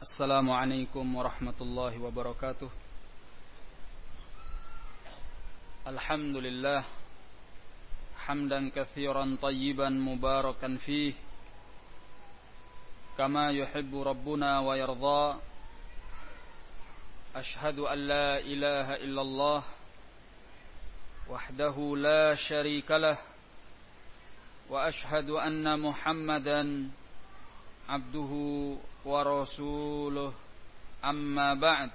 السلام عليكم ورحمة الله وبركاته. الحمد لله حمدا كثيرا طيبا مباركا فيه كما يحب ربنا ويرضى. أشهد أن لا إله إلا الله وحده لا شريك له وأشهد أن محمدا عبده ورسوله أما بعد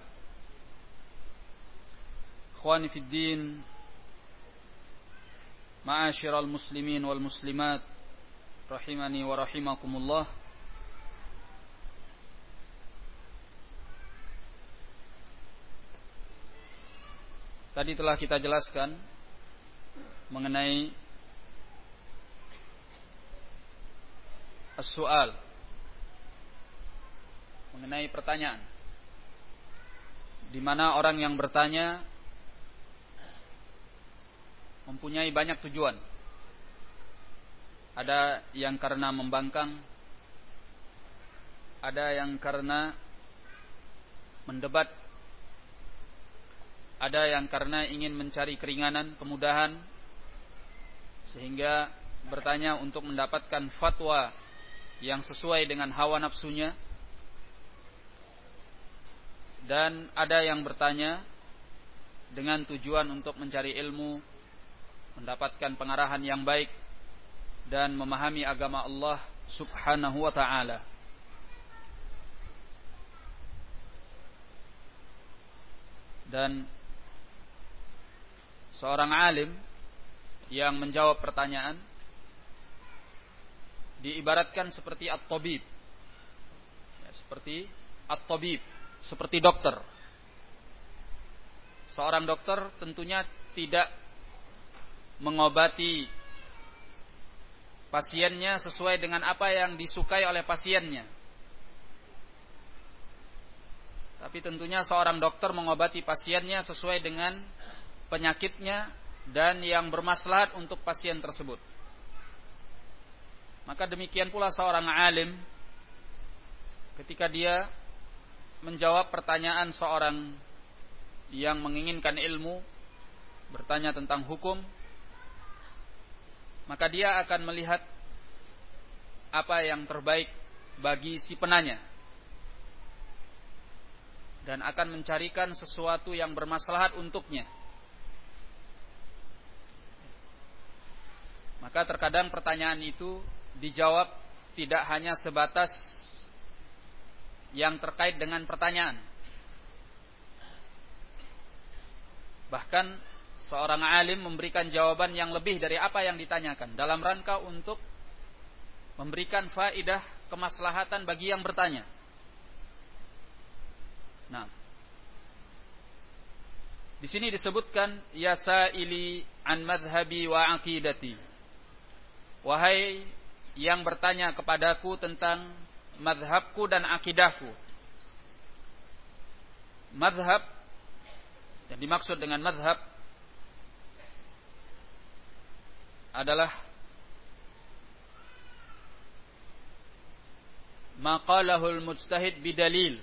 إخواني في الدين معاشر المسلمين والمسلمات رحمني ورحمكم الله Tadi telah kita jelaskan mengenai as-su'al mengenai pertanyaan di mana orang yang bertanya mempunyai banyak tujuan. Ada yang karena membangkang, ada yang karena mendebat, ada yang karena ingin mencari keringanan, kemudahan, sehingga bertanya untuk mendapatkan fatwa yang sesuai dengan hawa nafsunya, dan ada yang bertanya dengan tujuan untuk mencari ilmu, mendapatkan pengarahan yang baik dan memahami agama Allah Subhanahu wa taala. Dan seorang alim yang menjawab pertanyaan diibaratkan seperti at-tabib. Ya, seperti at-tabib, seperti dokter. Seorang dokter tentunya tidak mengobati pasiennya sesuai dengan apa yang disukai oleh pasiennya. Tapi tentunya seorang dokter mengobati pasiennya sesuai dengan penyakitnya dan yang bermaslahat untuk pasien tersebut. Maka demikian pula seorang alim ketika dia menjawab pertanyaan seorang yang menginginkan ilmu bertanya tentang hukum maka dia akan melihat apa yang terbaik bagi si penanya dan akan mencarikan sesuatu yang bermaslahat untuknya. Maka terkadang pertanyaan itu dijawab tidak hanya sebatas yang terkait dengan pertanyaan. Bahkan seorang alim memberikan jawaban yang lebih dari apa yang ditanyakan dalam rangka untuk memberikan faidah kemaslahatan bagi yang bertanya. Nah, di sini disebutkan ya saili an madhhabi wa aqidati. Wahai yang bertanya kepadaku tentang madhabku dan akidahku. Madhab yang dimaksud dengan madhab adalah maqalahul mujtahid bidalil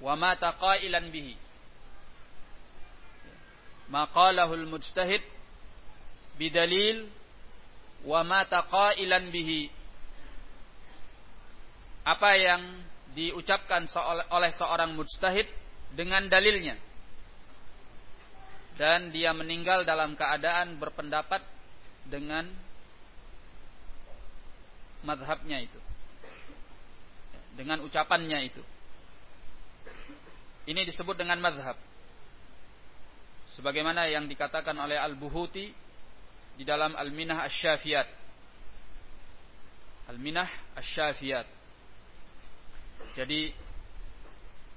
wa ma taqailan bihi maqalahul mujtahid bidalil wa ma taqailan bihi apa yang diucapkan oleh seorang mujtahid dengan dalilnya. Dan dia meninggal dalam keadaan berpendapat dengan madhabnya itu. Dengan ucapannya itu. Ini disebut dengan madhab. Sebagaimana yang dikatakan oleh Al-Buhuti di dalam Al-Minah Asy-Syafiyat Al-Minah Asy-Syafiyat jadi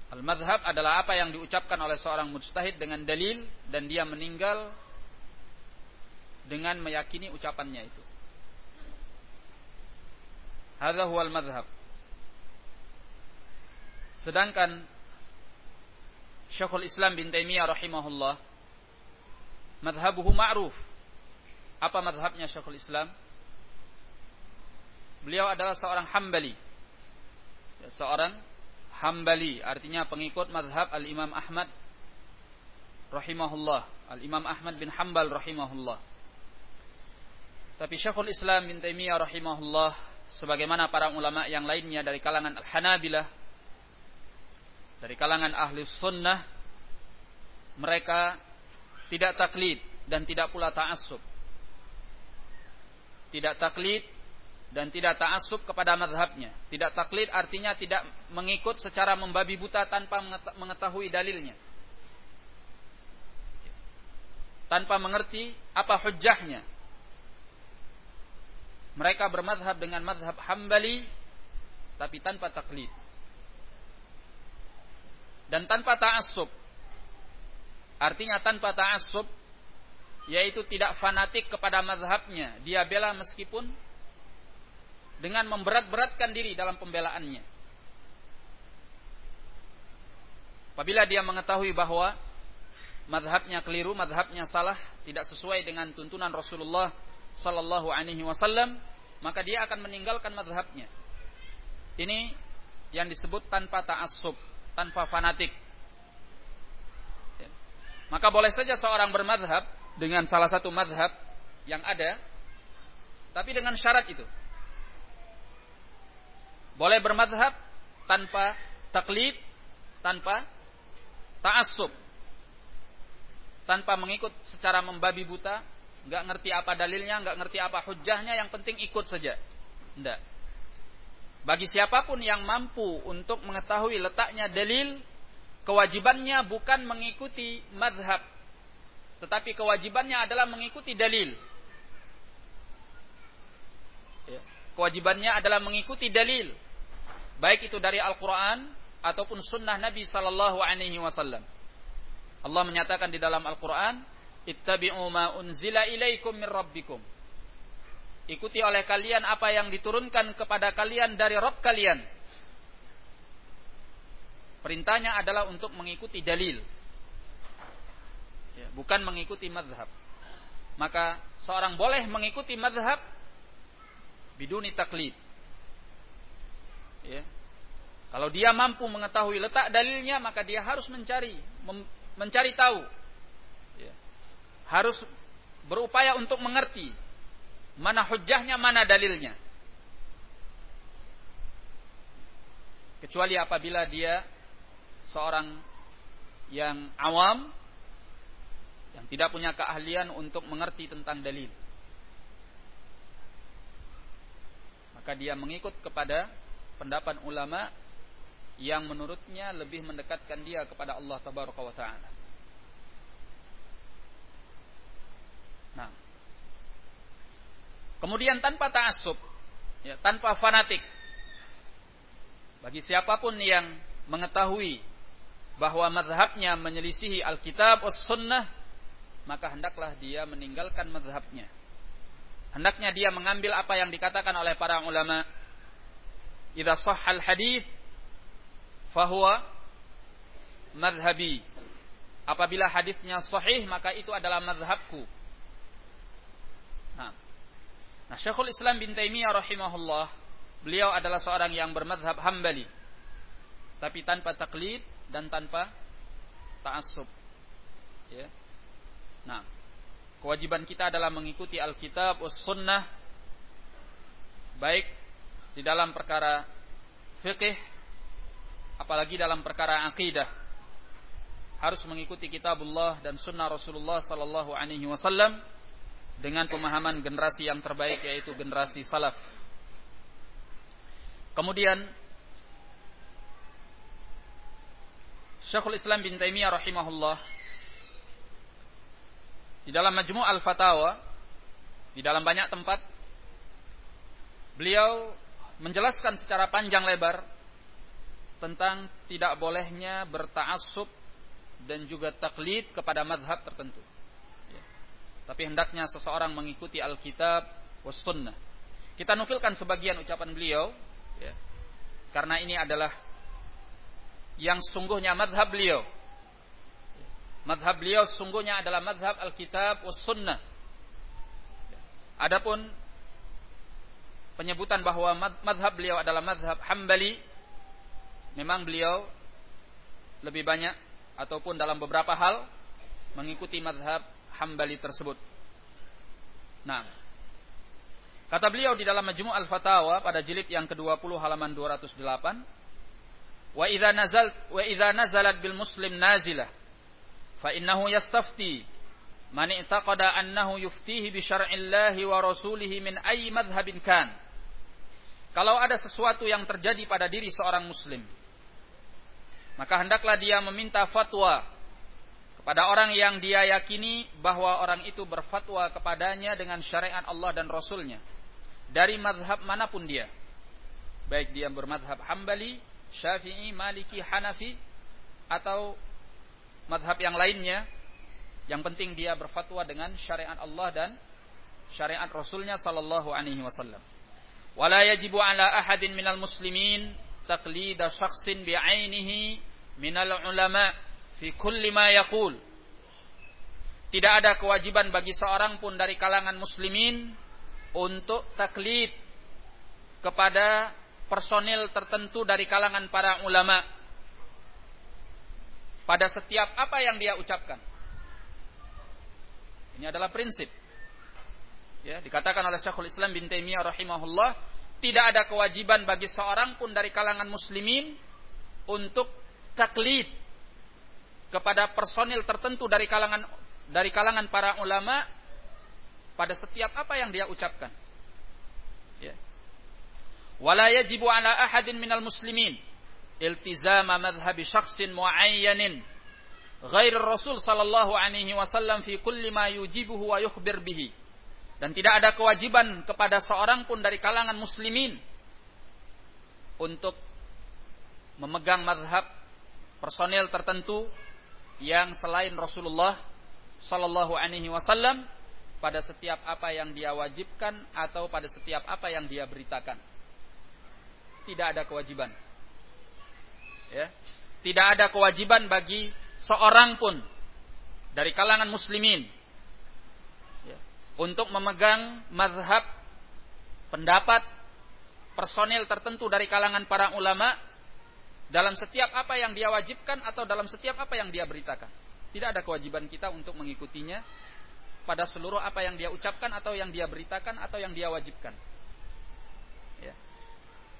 Al-madhab adalah apa yang diucapkan oleh seorang mujtahid dengan dalil dan dia meninggal dengan meyakini ucapannya itu. Hadza huwal madhab. Sedangkan Syekhul Islam bin Taimiyah rahimahullah madhabuhu ma'ruf. Apa madhabnya Syekhul Islam? Beliau adalah seorang Hambali seorang Hambali, artinya pengikut madhab Al-Imam Ahmad rahimahullah. Al-Imam Ahmad bin Hambal rahimahullah. Tapi Syekhul Islam bin Taimiyah rahimahullah sebagaimana para ulama yang lainnya dari kalangan Al-Hanabilah dari kalangan ahli sunnah mereka tidak taklid dan tidak pula ta'assub. Tidak taklid dan tidak ta'assub kepada madhabnya. Tidak taklid artinya tidak mengikut secara membabi buta tanpa mengetahui dalilnya. Tanpa mengerti apa hujjahnya. Mereka bermadhab dengan madhab hambali tapi tanpa taklid. Dan tanpa ta'assub. Artinya tanpa ta'assub yaitu tidak fanatik kepada madhabnya. Dia bela meskipun dengan memberat-beratkan diri dalam pembelaannya. Apabila dia mengetahui bahwa madhabnya keliru, madhabnya salah, tidak sesuai dengan tuntunan Rasulullah Sallallahu Alaihi Wasallam, maka dia akan meninggalkan madhabnya. Ini yang disebut tanpa ta'assub, tanpa fanatik. Maka boleh saja seorang bermadhab dengan salah satu madhab yang ada, tapi dengan syarat itu. Boleh bermadhab tanpa taklid, tanpa ta'assub. Tanpa mengikut secara membabi buta, nggak ngerti apa dalilnya, nggak ngerti apa hujahnya, yang penting ikut saja. Tidak. Bagi siapa pun yang mampu untuk mengetahui letaknya dalil, kewajibannya bukan mengikuti madhab, tetapi kewajibannya adalah mengikuti dalil. Ya. Kewajibannya adalah mengikuti dalil baik itu dari Al-Quran ataupun sunnah Nabi Sallallahu Alaihi Wasallam. Allah menyatakan di dalam Al-Quran, ittabi'u ma unzila ilaikum min rabbikum. Ikuti oleh kalian apa yang diturunkan kepada kalian dari Rabb kalian. Perintahnya adalah untuk mengikuti dalil. Ya, bukan mengikuti madhab. Maka seorang boleh mengikuti madhab biduni taklid Ya. Kalau dia mampu mengetahui letak dalilnya, maka dia harus mencari, mencari tahu. Ya. Harus berupaya untuk mengerti mana hujahnya, mana dalilnya. Kecuali apabila dia seorang yang awam, yang tidak punya keahlian untuk mengerti tentang dalil. Maka dia mengikut kepada pendapat ulama yang menurutnya lebih mendekatkan dia kepada Allah tabaraka wa taala. Nah. Kemudian tanpa ta'assub, ya, tanpa fanatik. Bagi siapa pun yang mengetahui bahwa madhabnya menyelisihi Alkitab atau Sunnah, maka hendaklah dia meninggalkan madhabnya. Hendaknya dia mengambil apa yang dikatakan oleh para ulama idza sahhal hadis fahuwa madhhabi. Apabila hadisnya sahih maka itu adalah madhabku. Nah, nah Syekhul Islam bin Taimiyah rahimahullah, beliau adalah seorang yang bermadhab Hambali. Tapi tanpa taklid dan tanpa ta'assub. Ya. Nah, kewajiban kita adalah mengikuti Alkitab, Sunnah, baik di dalam perkara fikih apalagi dalam perkara akidah harus mengikuti kitabullah dan sunnah Rasulullah sallallahu alaihi wasallam dengan pemahaman generasi yang terbaik yaitu generasi salaf. Kemudian Syekhul Islam bin Taimiyah rahimahullah di dalam Majmu' al-Fatawa di dalam banyak tempat beliau menjelaskan secara panjang lebar tentang tidak bolehnya bertaassub dan juga taklid kepada madhab tertentu. Ya. Tapi hendaknya seseorang mengikuti Alkitab was sunnah. Kita nukilkan sebagian ucapan beliau, ya. karena ini adalah yang sungguhnya madhab beliau. Madhab beliau sungguhnya adalah madhab Alkitab was sunnah. Ya. Adapun penyebutan bahwa madhab beliau adalah madhab hambali memang beliau lebih banyak ataupun dalam beberapa hal mengikuti madhab Hambali tersebut. Nah, kata beliau di dalam Majmu' Al-Fatawa pada jilid yang ke-20 halaman 208, "Wa idza nazal wa idza nazalat bil muslim nazilah fa innahu yastafti man i'taqada annahu yuftihi bi syar'illahi wa rasulihi min ayyi madhhabin kan." Kalau ada sesuatu yang terjadi pada diri seorang muslim, maka hendaklah dia meminta fatwa kepada orang yang dia yakini bahwa orang itu berfatwa kepadanya dengan syariat Allah dan Rasulnya. Dari madhab mana pun dia. Baik dia bermadhab Hambali, Syafi'i, Maliki, Hanafi atau madhab yang lainnya. Yang penting dia berfatwa dengan syariat Allah dan syariat Rasulnya sallallahu alaihi wasallam. Wala yajibu ala ahadin minal muslimin taqlida syakhsin bi'ainihi minal ulama fi kulli ma yaqul. Tidak ada kewajiban bagi seorang pun dari kalangan muslimin untuk taklid kepada personil tertentu dari kalangan para ulama pada setiap apa yang dia ucapkan. Ini adalah prinsip. Ya, dikatakan oleh Syekhul Islam bin Taimiyah rahimahullah, tidak ada kewajiban bagi seorang pun dari kalangan muslimin untuk taklid kepada personil tertentu dari kalangan dari kalangan para ulama pada setiap apa yang dia ucapkan. Ya. Wala yajibu ala ahadin minal muslimin iltizama madhhabi syakhsin muayyanin ghair Rasul sallallahu alaihi wasallam fi kulli ma yujibuhu wa yukhbir bihi. Dan tidak ada kewajiban kepada seorang pun dari kalangan muslimin untuk memegang madhab personel tertentu yang selain Rasulullah Sallallahu Alaihi Wasallam pada setiap apa yang dia wajibkan atau pada setiap apa yang dia beritakan. Tidak ada kewajiban. Ya. Tidak ada kewajiban bagi seorang pun dari kalangan muslimin untuk memegang madhab pendapat personil tertentu dari kalangan para ulama dalam setiap apa yang dia wajibkan atau dalam setiap apa yang dia beritakan. Tidak ada kewajiban kita untuk mengikutinya pada seluruh apa yang dia ucapkan atau yang dia beritakan atau yang dia wajibkan. Ya.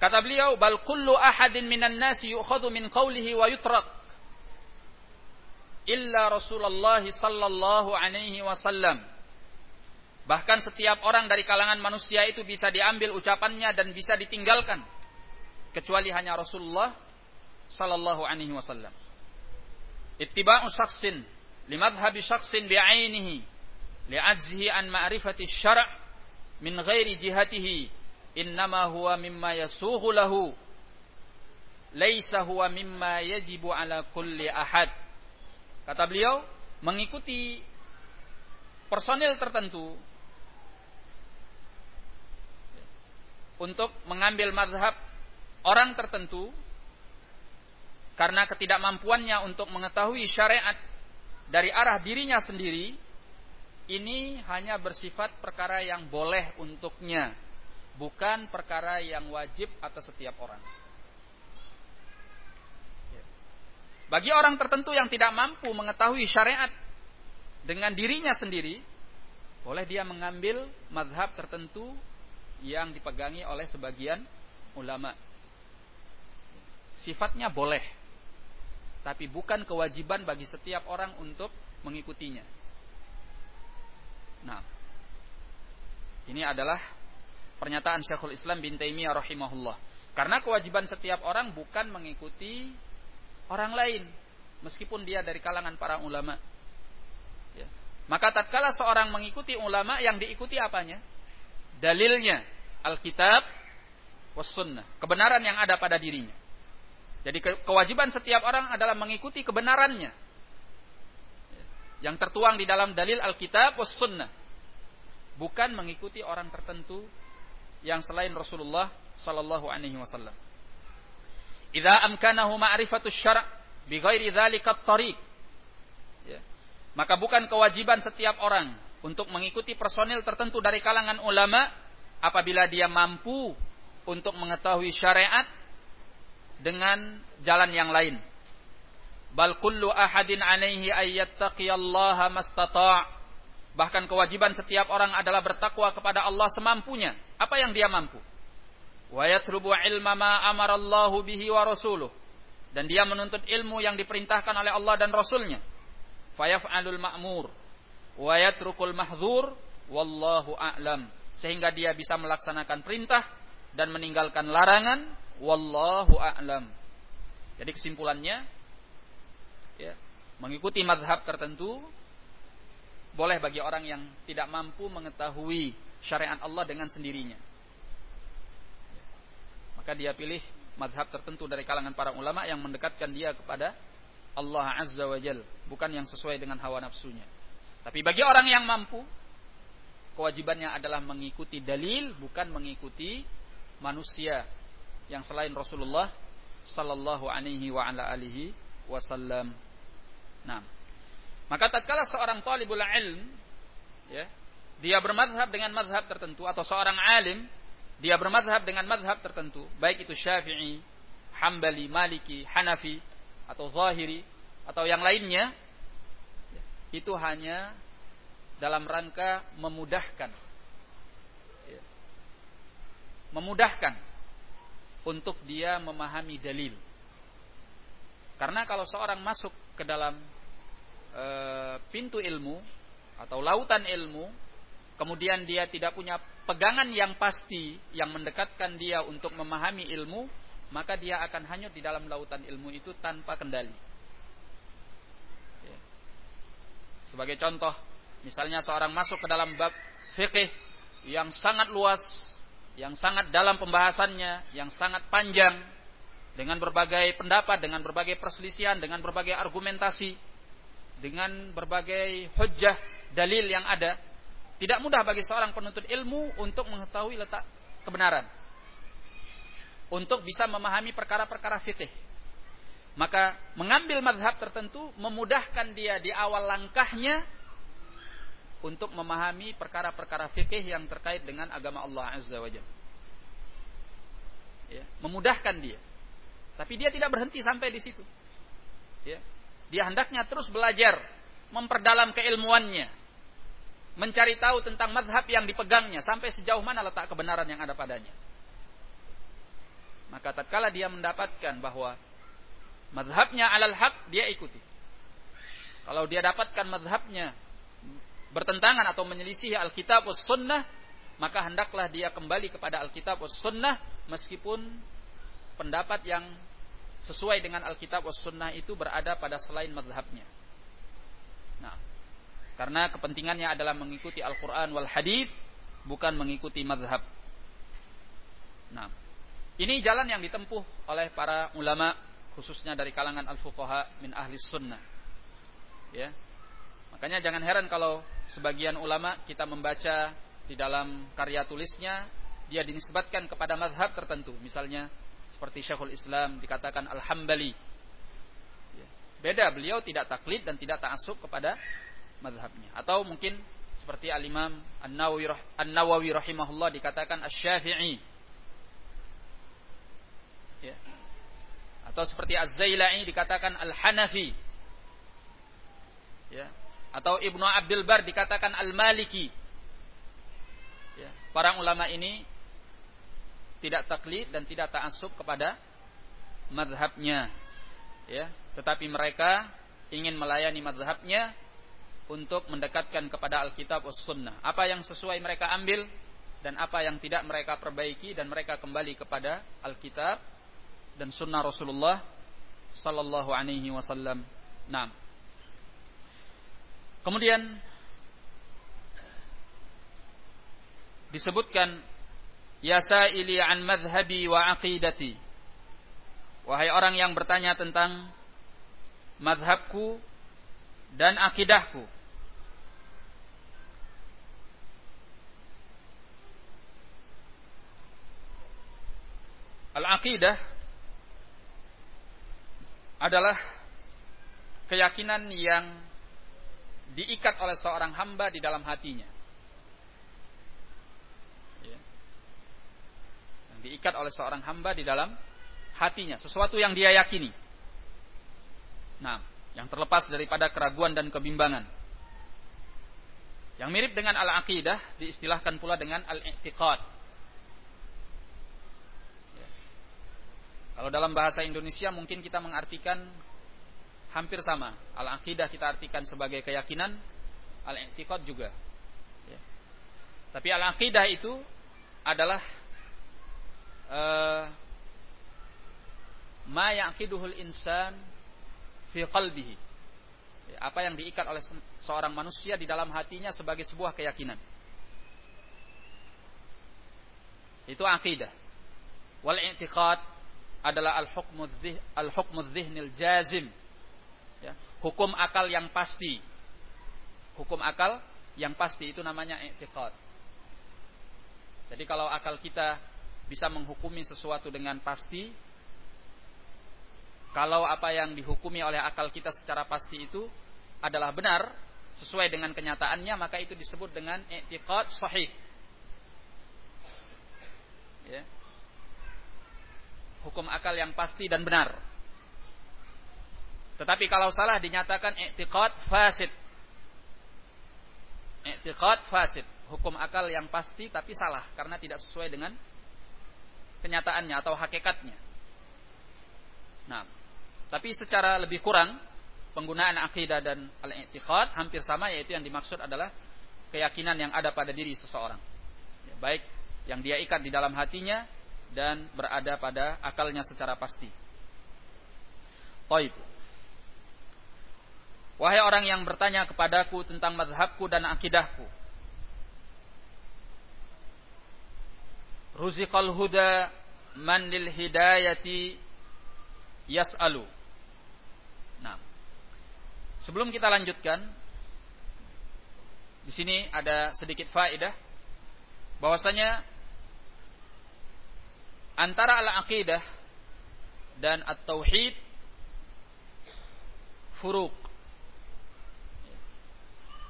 Kata beliau, "Bal kullu ahadin minan nasi yu'khadhu min qawlihi wa yutrak." Illa Rasulullah sallallahu alaihi wasallam. Bahkan setiap orang dari kalangan manusia itu bisa diambil ucapannya dan bisa ditinggalkan kecuali hanya Rasulullah sallallahu alaihi wasallam. Ittiba'u syakhsin limadhhabi syakhsin bi'ainihi li'ajzihi an ma'rifati syara' min ghairi jihatihi innama huwa mimma yasughu lahu laisa huwa mimma yajibu ala kulli ahad. Kata beliau, mengikuti personil tertentu untuk mengambil madhab orang tertentu karena ketidakmampuannya untuk mengetahui syariat dari arah dirinya sendiri, ini hanya bersifat perkara yang boleh untuknya, bukan perkara yang wajib atas setiap orang. Bagi orang tertentu yang tidak mampu mengetahui syariat dengan dirinya sendiri, boleh dia mengambil madhab tertentu yang dipegangi oleh sebagian ulama. Sifatnya boleh tapi bukan kewajiban bagi setiap orang untuk mengikutinya. Nah, ini adalah pernyataan Syekhul Islam bin Taimiyah rahimahullah. Karena kewajiban setiap orang bukan mengikuti orang lain, meskipun dia dari kalangan para ulama. Ya. Maka tatkala seorang mengikuti ulama yang diikuti apanya? Dalilnya, Alkitab was sunnah, kebenaran yang ada pada dirinya. Jadi kewajiban setiap orang adalah mengikuti kebenarannya. Yang tertuang di dalam dalil Alkitab was sunnah. Bukan mengikuti orang tertentu yang selain Rasulullah sallallahu alaihi wasallam. Idza amkanahu ma'rifatu syara' bi ghairi dzalika tariq. Ya. Maka bukan kewajiban setiap orang untuk mengikuti personil tertentu dari kalangan ulama apabila dia mampu untuk mengetahui syariat dengan jalan yang lain. Bal kullu ahadin alaihi ayyattaqiyallaha mastata' Bahkan kewajiban setiap orang adalah bertakwa kepada Allah semampunya. Apa yang dia mampu. Wa yatrubu ilma ma amarallahu bihi wa rasuluh. Dan dia menuntut ilmu yang diperintahkan oleh Allah dan Rasulnya. Fayaf'alul ma'mur. Wa yatrukul mahdzur. Wallahu a'lam. Sehingga dia bisa melaksanakan perintah dan meninggalkan larangan. Wallahu a'lam. Jadi kesimpulannya, ya, mengikuti madhab tertentu boleh bagi orang yang tidak mampu mengetahui syariat Allah dengan sendirinya. Maka dia pilih madhab tertentu dari kalangan para ulama yang mendekatkan dia kepada Allah Azza wa Jal. Bukan yang sesuai dengan hawa nafsunya. Tapi bagi orang yang mampu, kewajibannya adalah mengikuti dalil, bukan mengikuti manusia yang selain Rasulullah sallallahu alaihi wasallam. Nah. Maka tatkala seorang talibul ilm ya, dia bermadhab dengan madhab tertentu atau seorang alim dia bermadhab dengan madhab tertentu, baik itu Syafi'i, Hambali, Maliki, Hanafi atau Zahiri atau yang lainnya, itu hanya dalam rangka memudahkan, ya, memudahkan untuk dia memahami dalil. Karena kalau seorang masuk ke dalam e, pintu ilmu atau lautan ilmu, kemudian dia tidak punya pegangan yang pasti yang mendekatkan dia untuk memahami ilmu, maka dia akan hanyut di dalam lautan ilmu itu tanpa kendali. Ya. Sebagai contoh, misalnya seorang masuk ke dalam bab fikih yang sangat luas, yang sangat dalam pembahasannya, yang sangat panjang, dengan berbagai pendapat, dengan berbagai perselisihan, dengan berbagai argumentasi, dengan berbagai hujah dalil yang ada, tidak mudah bagi seorang penuntut ilmu untuk mengetahui letak kebenaran. Untuk bisa memahami perkara-perkara fikih. Maka mengambil madhab tertentu memudahkan dia di awal langkahnya untuk memahami perkara-perkara fikih yang terkait dengan agama Allah Azza wa Jalla. Ya, memudahkan dia. Tapi dia tidak berhenti sampai di situ. Ya, dia hendaknya terus belajar, memperdalam keilmuannya, mencari tahu tentang madhab yang dipegangnya sampai sejauh mana letak kebenaran yang ada padanya. Maka tatkala dia mendapatkan bahwa madhabnya alal haq, dia ikuti. Kalau dia dapatkan madhabnya bertentangan atau menyelisihi Alkitab was sunnah, maka hendaklah dia kembali kepada Alkitab was sunnah meskipun pendapat yang sesuai dengan Alkitab was sunnah itu berada pada selain madhabnya. Nah, karena kepentingannya adalah mengikuti Al-Quran wal Hadith, bukan mengikuti madhab. Nah, ini jalan yang ditempuh oleh para ulama, khususnya dari kalangan al-fuqaha min ahli sunnah. Ya, makanya jangan heran kalau sebagian ulama kita membaca di dalam karya tulisnya dia dinisbatkan kepada madhab tertentu, misalnya seperti Syekhul Islam dikatakan Al-Hambali. Ya. Beda beliau tidak taklid dan tidak ta'asub kepada madhabnya. Atau mungkin seperti Al-Imam An-Nawawi, An-Nawawi rahimahullah dikatakan Asy-Syafi'i. Ya. Atau seperti Az-Zailai dikatakan Al-Hanafi. Ya. Atau Ibnu Abdul Bar dikatakan Al-Maliki. Ya. Para ulama ini tidak taklid dan tidak ta'assub kepada madhabnya ya tetapi mereka ingin melayani madhabnya untuk mendekatkan kepada Alkitab was sunnah apa yang sesuai mereka ambil dan apa yang tidak mereka perbaiki dan mereka kembali kepada Alkitab dan sunnah Rasulullah sallallahu alaihi wasallam. Nah. Kemudian disebutkan Ya sa'ili an madhhabi wa aqidati. Wahai orang yang bertanya tentang madhabku dan akidahku. Al-aqidah adalah keyakinan yang diikat oleh seorang hamba di dalam hatinya. diikat oleh seorang hamba di dalam hatinya, sesuatu yang dia yakini. Nah, yang terlepas daripada keraguan dan kebimbangan. Yang mirip dengan al-aqidah diistilahkan pula dengan al-i'tiqad. Kalau dalam bahasa Indonesia mungkin kita mengartikan hampir sama. Al-aqidah kita artikan sebagai keyakinan, al-i'tiqad juga. Ya. Tapi al-aqidah itu adalah uh, yaqiduhul insan fi qalbihi. Ya, apa yang diikat oleh seorang manusia di dalam hatinya sebagai sebuah keyakinan. Itu akidah. Wal i'tiqad adalah al-hukmu dhihnil jazim. Ya, hukum akal yang pasti. Hukum akal yang pasti itu namanya i'tiqad. Jadi kalau akal kita bisa menghukumi sesuatu dengan pasti, kalau apa yang dihukumi oleh akal kita secara pasti itu adalah benar sesuai dengan kenyataannya, maka itu disebut dengan i'tiqad sahih. Ya. Hukum akal yang pasti dan benar. Tetapi kalau salah dinyatakan i'tiqad fasid. I'tiqad fasid hukum akal yang pasti tapi salah karena tidak sesuai dengan kenyataannya atau hakikatnya. Nah, tapi secara lebih kurang penggunaan akidah dan al-i'tiqad hampir sama yaitu yang dimaksud adalah keyakinan yang ada pada diri seseorang. Ya, baik yang dia ikat di dalam hatinya dan berada pada akalnya secara pasti. Taib. Wahai orang yang bertanya kepadaku tentang madhabku dan akidahku, ruziqal huda man lil hidayati yas'alu. Nah, sebelum kita lanjutkan, di sini ada sedikit faedah bahwasanya antara al-aqidah dan at-tauhid furuk.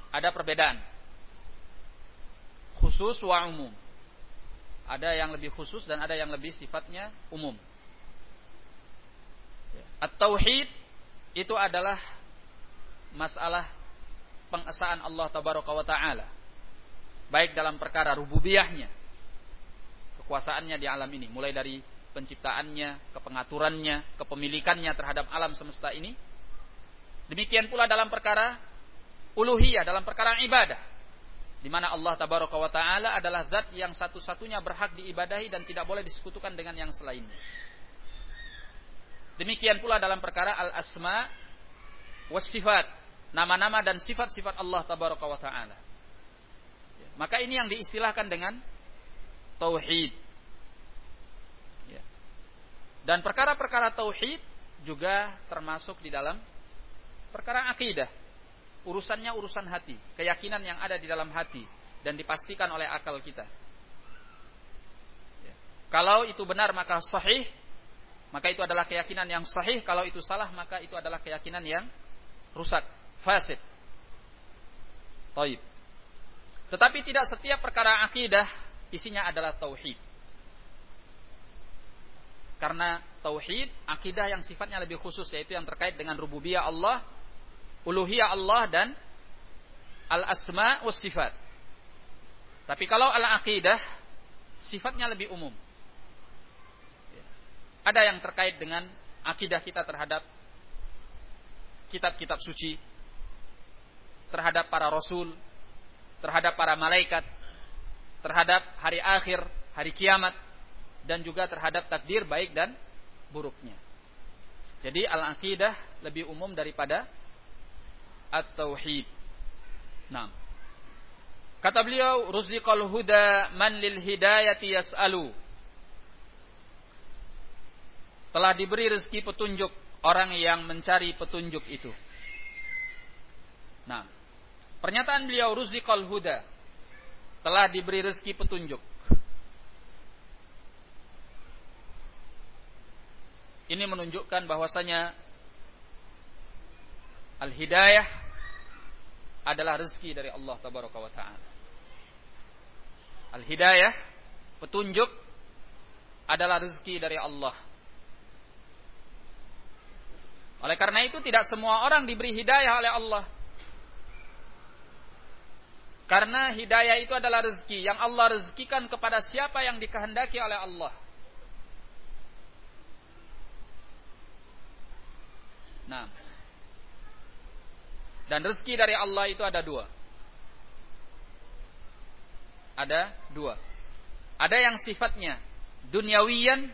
Ada perbedaan. Khusus wa umum. Ada yang lebih khusus dan ada yang lebih sifatnya umum. At-tauhid itu adalah masalah pengesaan Allah taala. Baik dalam perkara rububiyahnya, kekuasaannya di alam ini, mulai dari penciptaannya, kepengaturannya, kepemilikannya terhadap alam semesta ini. Demikian pula dalam perkara uluhiyah, dalam perkara ibadah di mana Allah tabaraka wa taala adalah zat yang satu-satunya berhak diibadahi dan tidak boleh disekutukan dengan yang selainnya. Demikian pula dalam perkara al-asma was sifat, nama-nama dan sifat-sifat Allah tabaraka wa taala. Maka ini yang diistilahkan dengan tauhid. Ya. Dan perkara-perkara tauhid juga termasuk di dalam perkara akidah urusannya urusan hati, keyakinan yang ada di dalam hati dan dipastikan oleh akal kita. Ya. Kalau itu benar maka sahih, maka itu adalah keyakinan yang sahih. Kalau itu salah maka itu adalah keyakinan yang rusak, fasid. Taib. Tetapi tidak setiap perkara akidah isinya adalah tauhid. Karena tauhid, akidah yang sifatnya lebih khusus yaitu yang terkait dengan rububiyah Allah uluhiyah Allah dan al-asma was sifat. Tapi kalau al-aqidah sifatnya lebih umum. Ada yang terkait dengan akidah kita terhadap kitab-kitab suci, terhadap para rasul, terhadap para malaikat, terhadap hari akhir, hari kiamat, dan juga terhadap takdir baik dan buruknya. Jadi al-aqidah lebih umum daripada at-tauhid. Nah. Kata beliau, "Ruziqal huda man lil hidayati yas'alu." Telah diberi rezeki petunjuk orang yang mencari petunjuk itu. Nah, pernyataan beliau ruziqal huda telah diberi rezeki petunjuk. Ini menunjukkan bahwasanya Al-hidayah adalah rezeki dari Allah tabaraka wa taala. Al-hidayah, petunjuk adalah rezeki dari Allah. Oleh karena itu tidak semua orang diberi hidayah oleh Allah. Karena hidayah itu adalah rezeki yang Allah rezekikan kepada siapa yang dikehendaki oleh Allah. Nah, dan rezeki dari Allah itu ada dua. Ada dua. Ada yang sifatnya duniawiyan,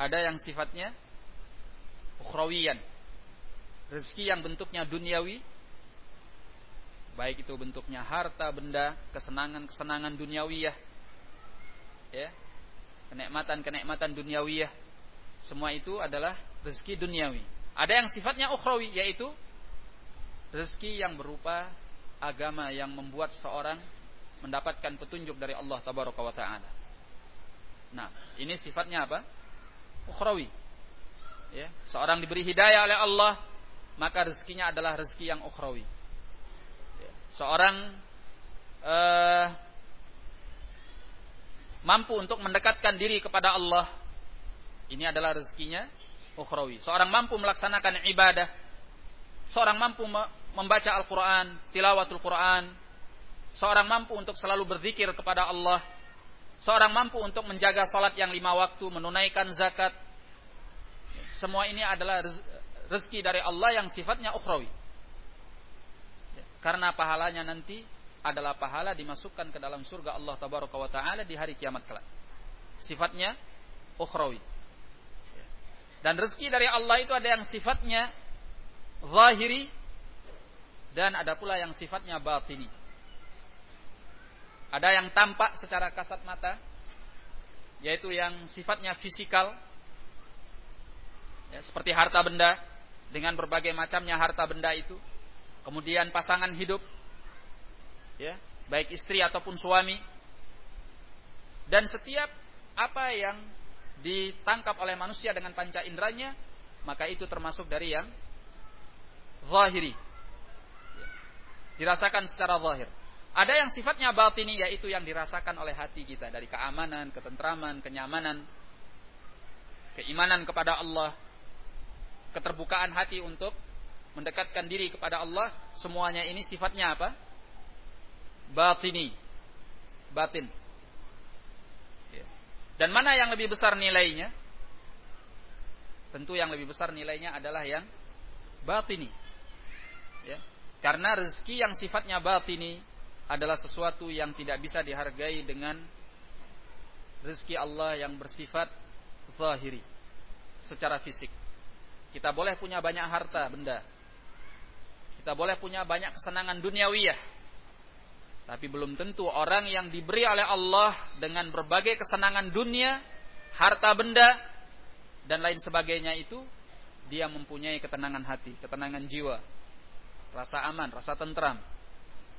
ada yang sifatnya ukhrawiyan. Rezeki yang bentuknya duniawi, baik itu bentuknya harta, benda, kesenangan-kesenangan duniawiyah, ya, kenikmatan-kenikmatan duniawiyah, semua itu adalah rezeki duniawi. Ada yang sifatnya ukhrawi, yaitu rezeki yang berupa agama yang membuat seorang mendapatkan petunjuk dari Allah tabaraka wa taala. Nah, ini sifatnya apa? Ukhrawi. Ya, seorang diberi hidayah oleh Allah, maka rezekinya adalah rezeki yang ukhrawi. Seorang uh, mampu untuk mendekatkan diri kepada Allah, ini adalah rezekinya ukhrawi. Seorang mampu melaksanakan ibadah, seorang mampu membaca Al-Quran, tilawatul Quran, seorang mampu untuk selalu berzikir kepada Allah, seorang mampu untuk menjaga salat yang lima waktu, menunaikan zakat. Semua ini adalah rezeki dari Allah yang sifatnya ukhrawi. Karena pahalanya nanti adalah pahala dimasukkan ke dalam surga Allah tabaraka wa taala di hari kiamat kelak. Sifatnya ukhrawi. Dan rezeki dari Allah itu ada yang sifatnya zahiri dan ada pula yang sifatnya batini. Ada yang tampak secara kasat mata, yaitu yang sifatnya fisikal, ya, seperti harta benda, dengan berbagai macamnya harta benda itu. Kemudian pasangan hidup, ya, baik istri ataupun suami. Dan setiap apa yang ditangkap oleh manusia dengan panca inderanya, maka itu termasuk dari yang zahiri. Dirasakan secara zahir. Ada yang sifatnya batini yaitu yang dirasakan oleh hati kita dari keamanan, ketentraman, kenyamanan, keimanan kepada Allah, keterbukaan hati untuk mendekatkan diri kepada Allah, semuanya ini sifatnya apa? Batini. Batin. Ya. Dan mana yang lebih besar nilainya? Tentu yang lebih besar nilainya adalah yang batini. Ya. Karena rezeki yang sifatnya batini adalah sesuatu yang tidak bisa dihargai dengan rezeki Allah yang bersifat zahiri secara fisik. Kita boleh punya banyak harta benda. Kita boleh punya banyak kesenangan duniawiyah. Tapi belum tentu orang yang diberi oleh Allah dengan berbagai kesenangan dunia, harta benda, dan lain sebagainya itu, dia mempunyai ketenangan hati, ketenangan jiwa, rasa aman, rasa tentram,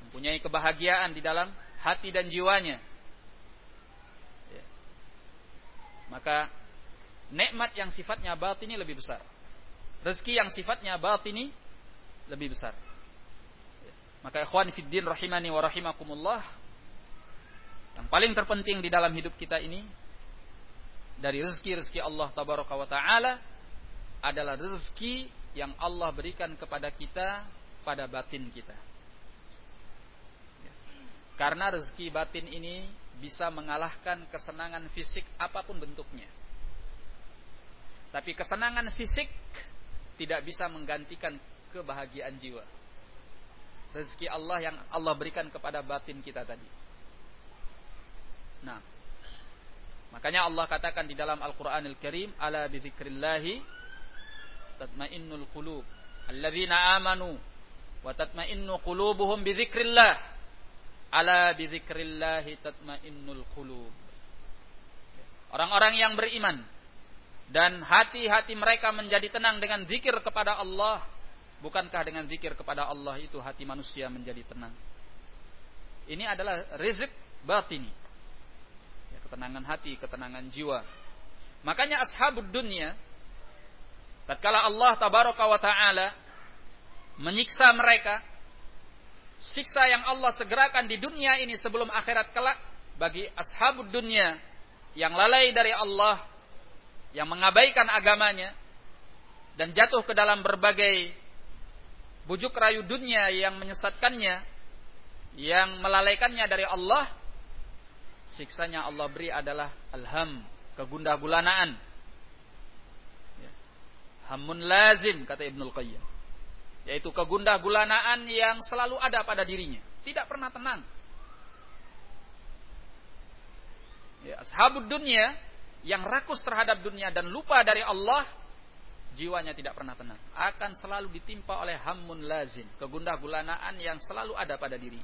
mempunyai kebahagiaan di dalam hati dan jiwanya. Ya. Maka nikmat yang sifatnya batini lebih besar. Rezeki yang sifatnya batini lebih besar. Maka ikhwan fiddin rahimani wa rahimakumullah yang paling terpenting di dalam hidup kita ini dari rezeki-rezeki Allah tabaraka wa taala adalah rezeki yang Allah berikan kepada kita pada batin kita. Karena rezeki batin ini bisa mengalahkan kesenangan fisik apa pun bentuknya. Tapi kesenangan fisik tidak bisa menggantikan kebahagiaan jiwa. Rezeki Allah yang Allah berikan kepada batin kita tadi. Nah, makanya Allah katakan di dalam Al-Qur'anil Karim, "Ala bidzikrillahi tatmainnul qulub." Alladzina amanu wa tatmainnu qulubuhum bidzikrillah. Ala bidzikrillahi tatmainnul qulub. Orang-orang yang beriman dan hati-hati mereka menjadi tenang dengan zikir kepada Allah. Bukankah dengan zikir kepada Allah itu hati manusia menjadi tenang? Ini adalah rizq batini. Ya, ketenangan hati, ketenangan jiwa. Makanya ashabud dunia tatkala Allah tabaraka wa taala menyiksa mereka siksa yang Allah segerakan di dunia ini sebelum akhirat kelak bagi ashabud dunia yang lalai dari Allah, yang mengabaikan agamanya, dan jatuh ke dalam berbagai bujuk rayu dunia yang menyesatkannya, yang melalaikannya dari Allah, siksanya Allah beri adalah alham, kegundah gulanaan. Ya. Hamun lazim kata Ibnul Qayyim. Yaitu kegundah gulanaan yang selalu ada pada dirinya, tidak pernah tenang. Ya, ashabud dunia yang rakus terhadap dunia dan lupa dari Allah jiwanya tidak pernah tenang. Akan selalu ditimpa oleh hammun lazim, kegundah gulanaan yang selalu ada pada diri.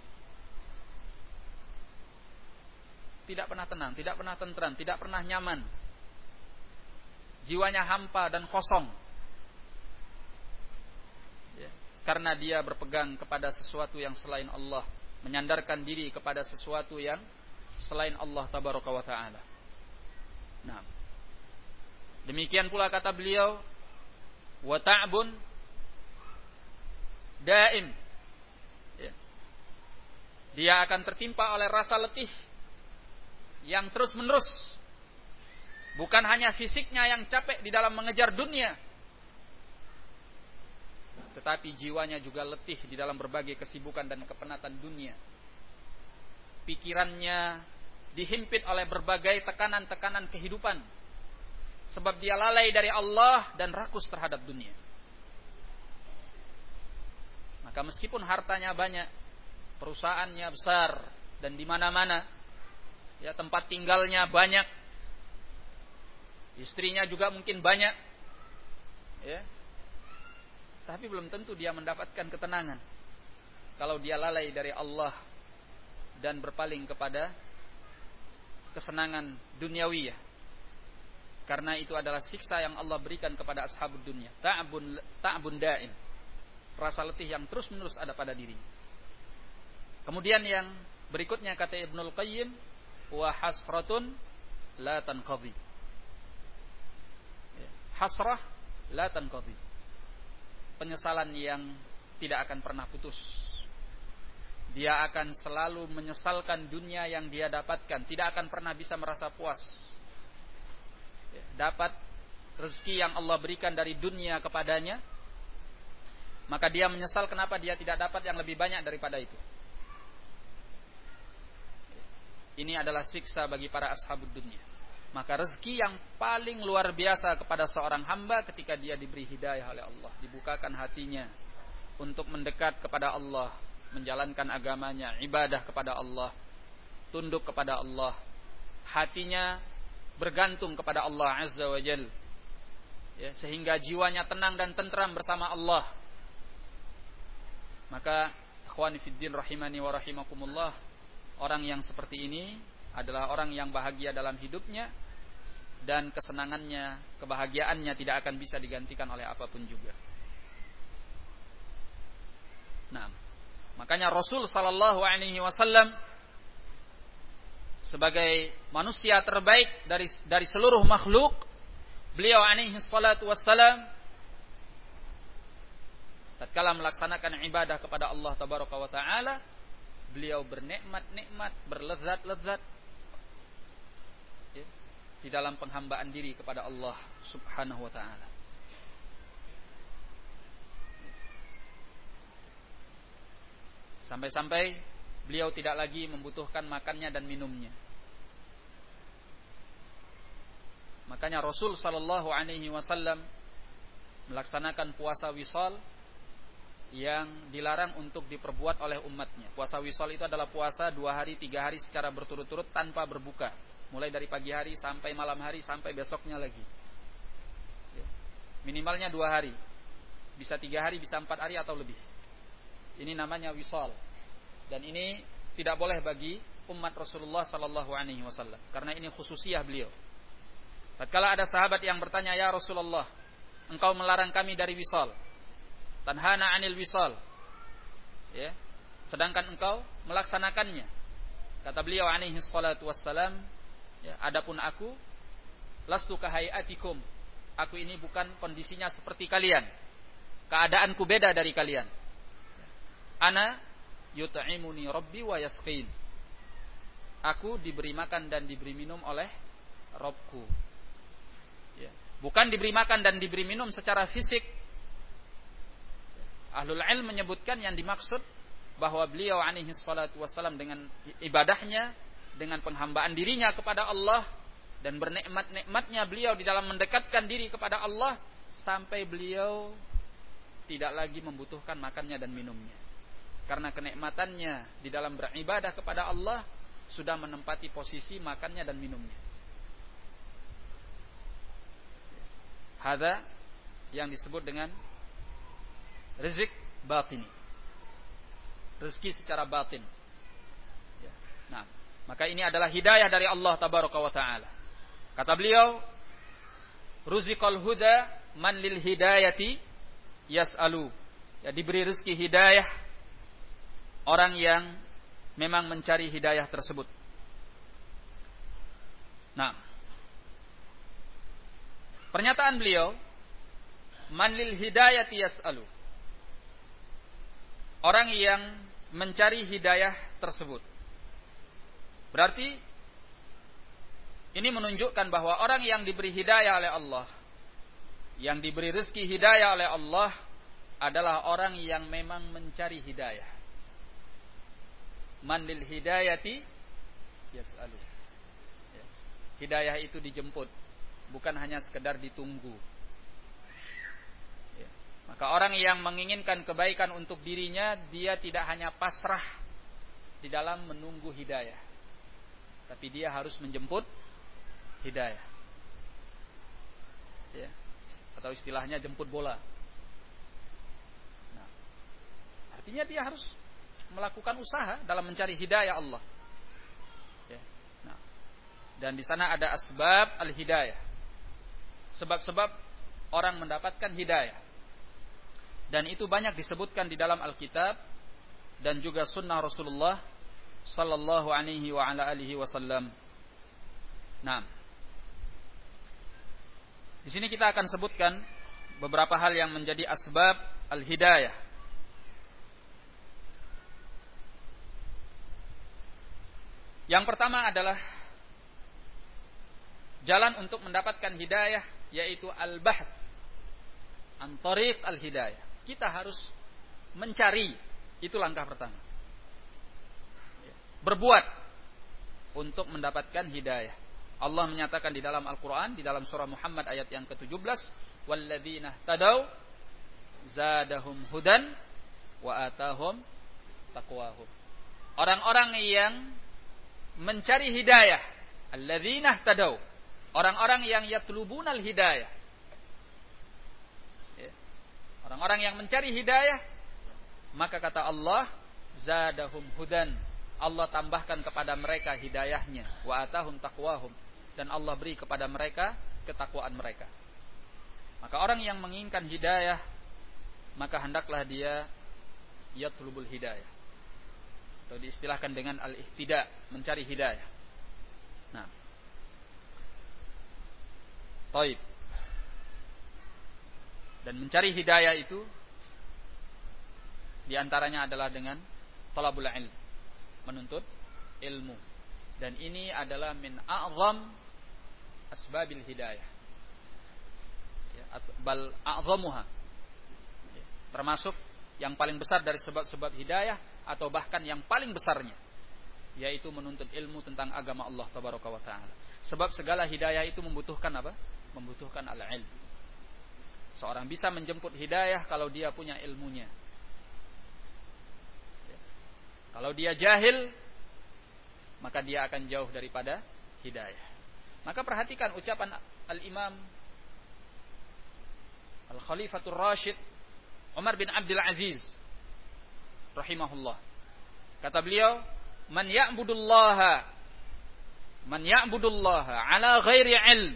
Tidak pernah tenang, tidak pernah tentram, tidak pernah nyaman. Jiwanya hampa dan kosong. Ya, karena dia berpegang kepada sesuatu yang selain Allah, menyandarkan diri kepada sesuatu yang selain Allah tabaraka wa taala. Nah, demikian pula kata beliau, wa ta'bun daim. Ya. Dia akan tertimpa oleh rasa letih yang terus-menerus. Bukan hanya fisiknya yang capek di dalam mengejar dunia, tetapi jiwanya juga letih di dalam berbagai kesibukan dan kepenatan dunia. Pikirannya dihimpit oleh berbagai tekanan-tekanan kehidupan sebab dia lalai dari Allah dan rakus terhadap dunia. Maka meskipun hartanya banyak, perusahaannya besar dan di mana-mana, ya tempat tinggalnya banyak, istrinya juga mungkin banyak, ya, tapi belum tentu dia mendapatkan ketenangan kalau dia lalai dari Allah dan berpaling kepada kesenangan duniawi ya. Karena itu adalah siksa yang Allah berikan kepada ashabud dunia. Ta'bun ta'bun da'in. Rasa letih yang terus-menerus ada pada diri. Kemudian yang berikutnya kata Ibnul Qayyim, wa hasratun la tanqadhi. Ya, hasrah la tanqadhi. Penyesalan yang tidak akan pernah putus. Dia akan selalu menyesalkan dunia yang dia dapatkan, tidak akan pernah bisa merasa puas dapat rezeki yang Allah berikan dari dunia kepadanya, maka dia menyesal kenapa dia tidak dapat yang lebih banyak daripada itu. Ini adalah siksa bagi para ashabud dunia. Maka rezeki yang paling luar biasa kepada seorang hamba ketika dia diberi hidayah oleh Allah, dibukakan hatinya untuk mendekat kepada Allah, menjalankan agamanya, ibadah kepada Allah, tunduk kepada Allah. Hatinya bergantung kepada Allah Azza wa Jal. Ya, sehingga jiwanya tenang dan tentram bersama Allah. Maka ikhwani fiddin rahimani wa rahimakumullah, orang yang seperti ini adalah orang yang bahagia dalam hidupnya dan kesenangannya, kebahagiaannya tidak akan bisa digantikan oleh apa pun juga. Nah, makanya Rasul sallallahu alaihi wasallam sebagai manusia terbaik dari dari seluruh makhluk beliau alaihi salatu wassalam tatkala melaksanakan ibadah kepada Allah tabaraka wa taala beliau bernikmat-nikmat berlezat-lezat ya, di dalam penghambaan diri kepada Allah subhanahu wa taala. Sampai-sampai beliau tidak lagi membutuhkan makannya dan minumnya. Makanya Rasul Shallallahu Alaihi Wasallam melaksanakan puasa wisol yang dilarang untuk diperbuat oleh umatnya. Puasa wisol itu adalah puasa dua hari tiga hari secara berturut-turut tanpa berbuka, mulai dari pagi hari sampai malam hari sampai besoknya lagi. Ya. Minimalnya dua hari, bisa tiga hari, bisa empat hari atau lebih. Ini namanya wisol. Dan ini tidak boleh bagi umat Rasulullah sallallahu alaihi wasallam karena ini khususiyah beliau. Tatkala ada sahabat yang bertanya, "Ya Rasulullah, engkau melarang kami dari wisal. Tanhana 'anil wisal." Ya. Sedangkan engkau melaksanakannya. Kata beliau alaihi salatu wassalam, ya, adapun aku lastu kahayatikum. Aku ini bukan kondisinya seperti kalian. Keadaanku beda dari kalian. Ana yut'imuni rabbi wa yasqin. Aku diberi makan dan diberi minum oleh Robku. Ya. Bukan diberi makan dan diberi minum secara fisik. Ahlul ilm menyebutkan yang dimaksud bahwa beliau alaihi salatu wassalam dengan ibadahnya, dengan penghambaan dirinya kepada Allah dan bernikmat-nikmatnya beliau di dalam mendekatkan diri kepada Allah sampai beliau tidak lagi membutuhkan makannya dan minumnya. Karena kenikmatannya di dalam beribadah kepada Allah sudah menempati posisi makannya dan minumnya. Hada yang disebut dengan rizik batini. Rezeki secara batin. Ya. Nah, maka ini adalah hidayah dari Allah tabaraka wa taala. Kata beliau, "Ruziqal huda man lil hidayati yas'alu." Ya, diberi rezeki hidayah orang yang memang mencari hidayah tersebut. Nah, Pernyataan beliau, manlil hidayah yas'alu. Orang yang mencari hidayah tersebut. Berarti ini menunjukkan bahwa orang yang diberi hidayah oleh Allah, yang diberi rezeki hidayah oleh Allah adalah orang yang memang mencari hidayah. Manlil hidayati yas'alu. Ya. Hidayah itu dijemput bukan hanya sekedar ditunggu. Ya. Maka orang yang menginginkan kebaikan untuk dirinya, dia tidak hanya pasrah di dalam menunggu hidayah. Tapi dia harus menjemput hidayah. Ya. Atau istilahnya jemput bola. Nah, artinya dia harus melakukan usaha dalam mencari hidayah Allah. Ya. Nah, dan di sana ada asbab al-hidayah sebab-sebab orang mendapatkan hidayah. Dan itu banyak disebutkan di dalam Alkitab dan juga sunnah Rasulullah sallallahu alaihi wa ala alihi wasallam. Nah. Di sini kita akan sebutkan beberapa hal yang menjadi asbab al-hidayah. Yang pertama adalah jalan untuk mendapatkan hidayah yaitu al-bahth an al-hidayah. Kita harus mencari itu langkah pertama. Berbuat untuk mendapatkan hidayah. Allah menyatakan di dalam Al-Qur'an di dalam surah Muhammad ayat yang ke-17, "Walladzina tadau zadahum hudan wa atahum taqwahum." Orang-orang yang mencari hidayah, alladzina tadau Orang-orang yang yatlubunal hidayah. Ya. Orang-orang yang mencari hidayah, maka kata Allah, zadahum hudan. Allah tambahkan kepada mereka hidayahnya. Wa atahum taqwahum. Dan Allah beri kepada mereka ketakwaan mereka. Maka orang yang menginginkan hidayah, maka hendaklah dia yatlubul hidayah. Atau diistilahkan dengan al-ihtida, mencari hidayah. Nah, Taib. Dan mencari hidayah itu di antaranya adalah dengan talabul ilm, menuntut ilmu. Dan ini adalah min a'zam asbabil hidayah. Ya, bal a'zamuha. Ya, termasuk yang paling besar dari sebab-sebab hidayah atau bahkan yang paling besarnya yaitu menuntut ilmu tentang agama Allah tabaraka wa taala. Sebab segala hidayah itu membutuhkan apa? membutuhkan al-ilm. Seorang bisa menjemput hidayah kalau dia punya ilmunya. Ya. Kalau dia jahil, maka dia akan jauh daripada hidayah. Maka perhatikan ucapan Al-Imam Al-Khalifatul Rashid Umar bin Abdul Aziz rahimahullah. Kata beliau, "Man ya'budullaha man ya'budullaha ala ghairi ilm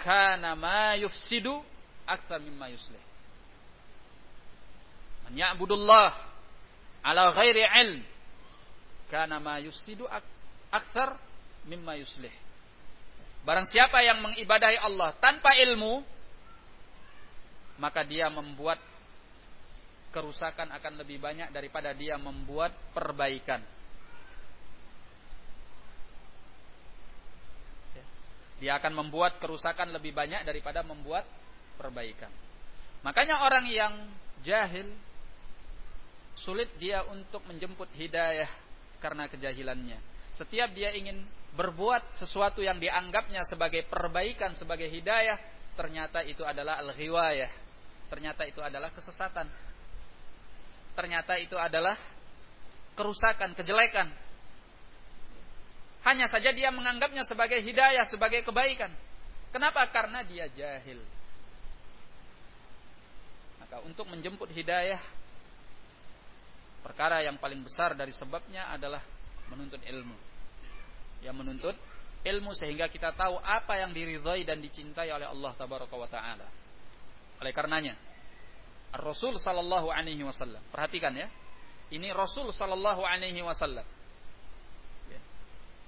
kana ma yufsidu akthar mimma yuslih. Man ya'budullah ala ghairi ilm kana ma yufsidu akthar mimma yuslih. Barang siapa yang mengibadahi Allah tanpa ilmu, maka dia membuat kerusakan akan lebih banyak daripada dia membuat perbaikan. Dia akan membuat kerusakan lebih banyak daripada membuat perbaikan. Makanya orang yang jahil sulit dia untuk menjemput hidayah karena kejahilannya. Setiap dia ingin berbuat sesuatu yang dianggapnya sebagai perbaikan, sebagai hidayah, ternyata itu adalah al-ghiwayah. Ternyata itu adalah kesesatan. Ternyata itu adalah kerusakan, kejelekan. Hanya saja dia menganggapnya sebagai hidayah, sebagai kebaikan. Kenapa? Karena dia jahil. Maka untuk menjemput hidayah, perkara yang paling besar dari sebabnya adalah menuntut ilmu. Yang menuntut ilmu sehingga kita tahu apa yang diridhai dan dicintai oleh Allah taala. Oleh karenanya, Rasul sallallahu alaihi wasallam, perhatikan ya. Ini Rasul sallallahu alaihi wasallam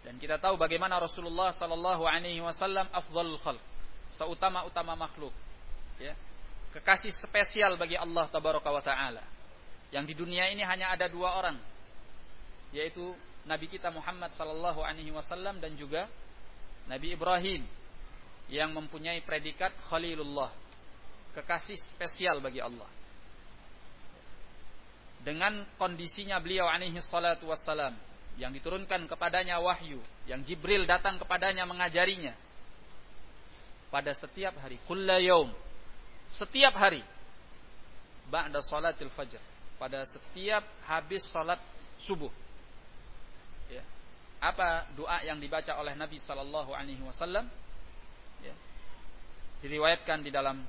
dan kita tahu bagaimana Rasulullah sallallahu alaihi wasallam afdhalul khalq, seutama-utama makhluk. Ya. Kekasih spesial bagi Allah tabaraka wa taala. Yang di dunia ini hanya ada dua orang, yaitu Nabi kita Muhammad sallallahu alaihi wasallam dan juga Nabi Ibrahim yang mempunyai predikat Khalilullah, kekasih spesial bagi Allah. Dengan kondisinya beliau alaihi salatu wassalam yang diturunkan kepadanya wahyu, yang Jibril datang kepadanya mengajarinya pada setiap hari, kulla setiap hari ba'da salatil fajr, pada setiap habis salat subuh. Ya. Apa doa yang dibaca oleh Nabi sallallahu alaihi wasallam? Ya. Diriwayatkan di dalam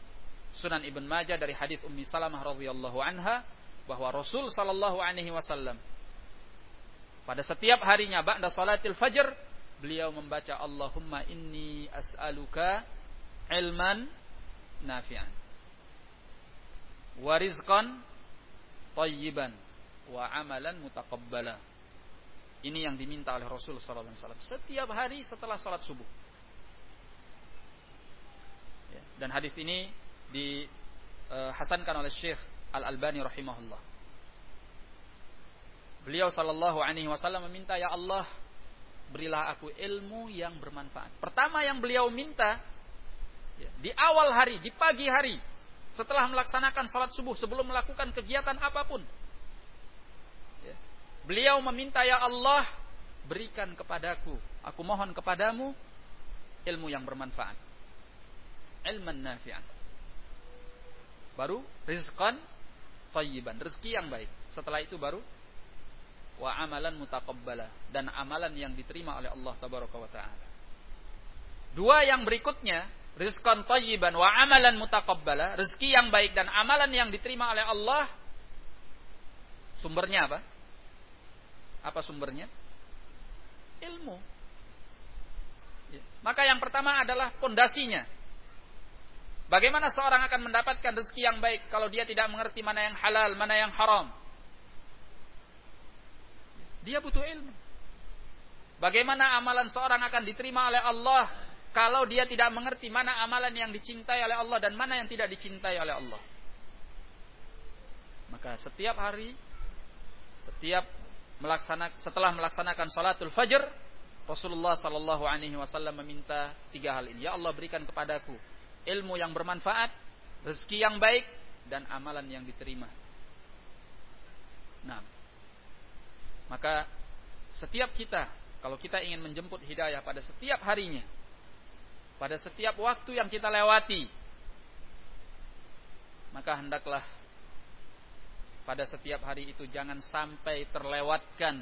Sunan Ibn Majah dari hadis Ummi Salamah radhiyallahu anha bahwa Rasul sallallahu alaihi wasallam pada setiap harinya ba'da salatil fajr beliau membaca Allahumma inni as'aluka ilman nafi'an wa rizqan wa amalan mutaqabbala. Ini yang diminta oleh Rasul sallallahu alaihi wasallam setiap hari setelah salat subuh. Ya, dan hadis ini dihasankan oleh Syekh Al-Albani rahimahullah. Beliau sallallahu alaihi wasallam meminta ya Allah berilah aku ilmu yang bermanfaat. Pertama yang beliau minta ya, di awal hari, di pagi hari setelah melaksanakan salat subuh sebelum melakukan kegiatan apa pun. Ya, beliau meminta ya Allah berikan kepadaku, aku mohon kepadamu ilmu yang bermanfaat. Ilman nafi'an. Baru rizqan tayyiban, rezeki yang baik. Setelah itu baru wa amalan mutaqabbala dan amalan yang diterima oleh Allah tabaraka wa taala. Dua yang berikutnya, rizqan thayyiban wa amalan mutaqabbala, rezeki yang baik dan amalan yang diterima oleh Allah sumbernya apa? Apa sumbernya? Ilmu. Ya. Maka yang pertama adalah pondasinya. Bagaimana seorang akan mendapatkan rezeki yang baik kalau dia tidak mengerti mana yang halal, mana yang haram? Dia butuh ilmu. Bagaimana amalan seorang akan diterima oleh Allah kalau dia tidak mengerti mana amalan yang dicintai oleh Allah dan mana yang tidak dicintai oleh Allah. Maka setiap hari, setiap melaksanakan setelah melaksanakan salatul fajr, Rasulullah Sallallahu Alaihi Wasallam meminta tiga hal ini. Ya Allah berikan kepadaku ilmu yang bermanfaat, rezeki yang baik, dan amalan yang diterima. Nah, maka setiap kita kalau kita ingin menjemput hidayah pada setiap harinya, pada setiap waktu yang kita lewati, maka hendaklah pada setiap hari itu jangan sampai terlewatkan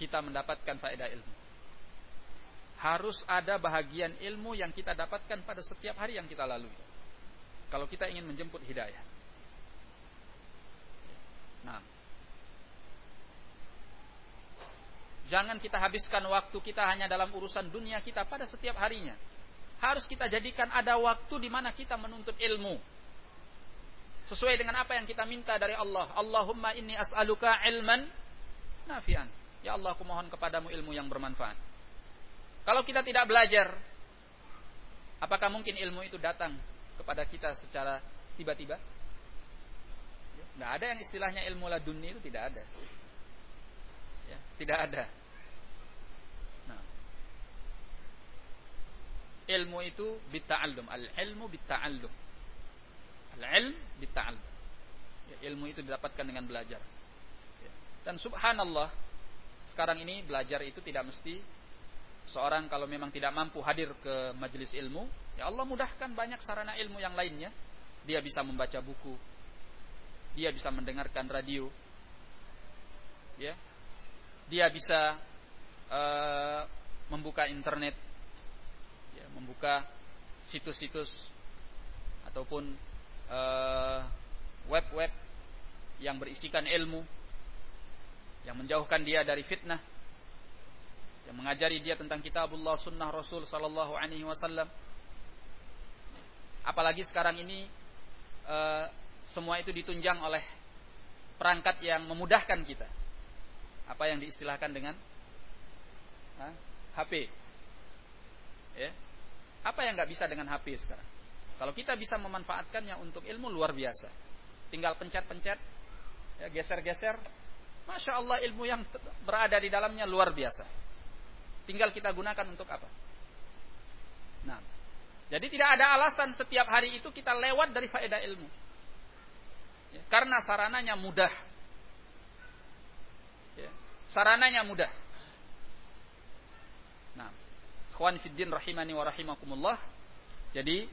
kita mendapatkan faedah ilmu. Harus ada bahagian ilmu yang kita dapatkan pada setiap hari yang kita lalui. Kalau kita ingin menjemput hidayah. Nah, Jangan kita habiskan waktu kita hanya dalam urusan dunia kita pada setiap harinya. Harus kita jadikan ada waktu di mana kita menuntut ilmu. Sesuai dengan apa yang kita minta dari Allah. Allahumma inni as'aluka ilman nafian. Ya Allah, aku mohon kepadamu ilmu yang bermanfaat. Kalau kita tidak belajar, apakah mungkin ilmu itu datang kepada kita secara tiba-tiba? Tidak ada yang istilahnya ilmu laduni itu tidak ada. Ya, tidak ada. Nah, ilmu itu bitta'allum. Al-ilmu bitta'allum. Al-ilm bitta'allum. Ya, ilmu itu didapatkan dengan belajar. Ya. Dan subhanallah, sekarang ini belajar itu tidak mesti seorang kalau memang tidak mampu hadir ke majelis ilmu, ya Allah mudahkan banyak sarana ilmu yang lainnya. Dia bisa membaca buku, dia bisa mendengarkan radio, ya, dia bisa uh, membuka internet, ya, membuka situs-situs ataupun uh, web-web yang berisikan ilmu, yang menjauhkan dia dari fitnah yang mengajari dia tentang kitabullah sunnah Rasul sallallahu alaihi wasallam. Apalagi sekarang ini uh, semua itu ditunjang oleh perangkat yang memudahkan kita. Apa yang diistilahkan dengan uh, HP. Ya. Apa yang nggak bisa dengan HP sekarang? Kalau kita bisa memanfaatkannya untuk ilmu luar biasa. Tinggal pencet-pencet, ya, geser-geser. Masya Allah ilmu yang berada di dalamnya luar biasa. Tinggal kita gunakan untuk apa? Nah, jadi tidak ada alasan setiap hari itu kita lewat dari faedah ilmu. Ya, karena sarananya mudah. Ya, sarananya mudah. Nah, khwan fiddin rahimani wa rahimakumullah. Jadi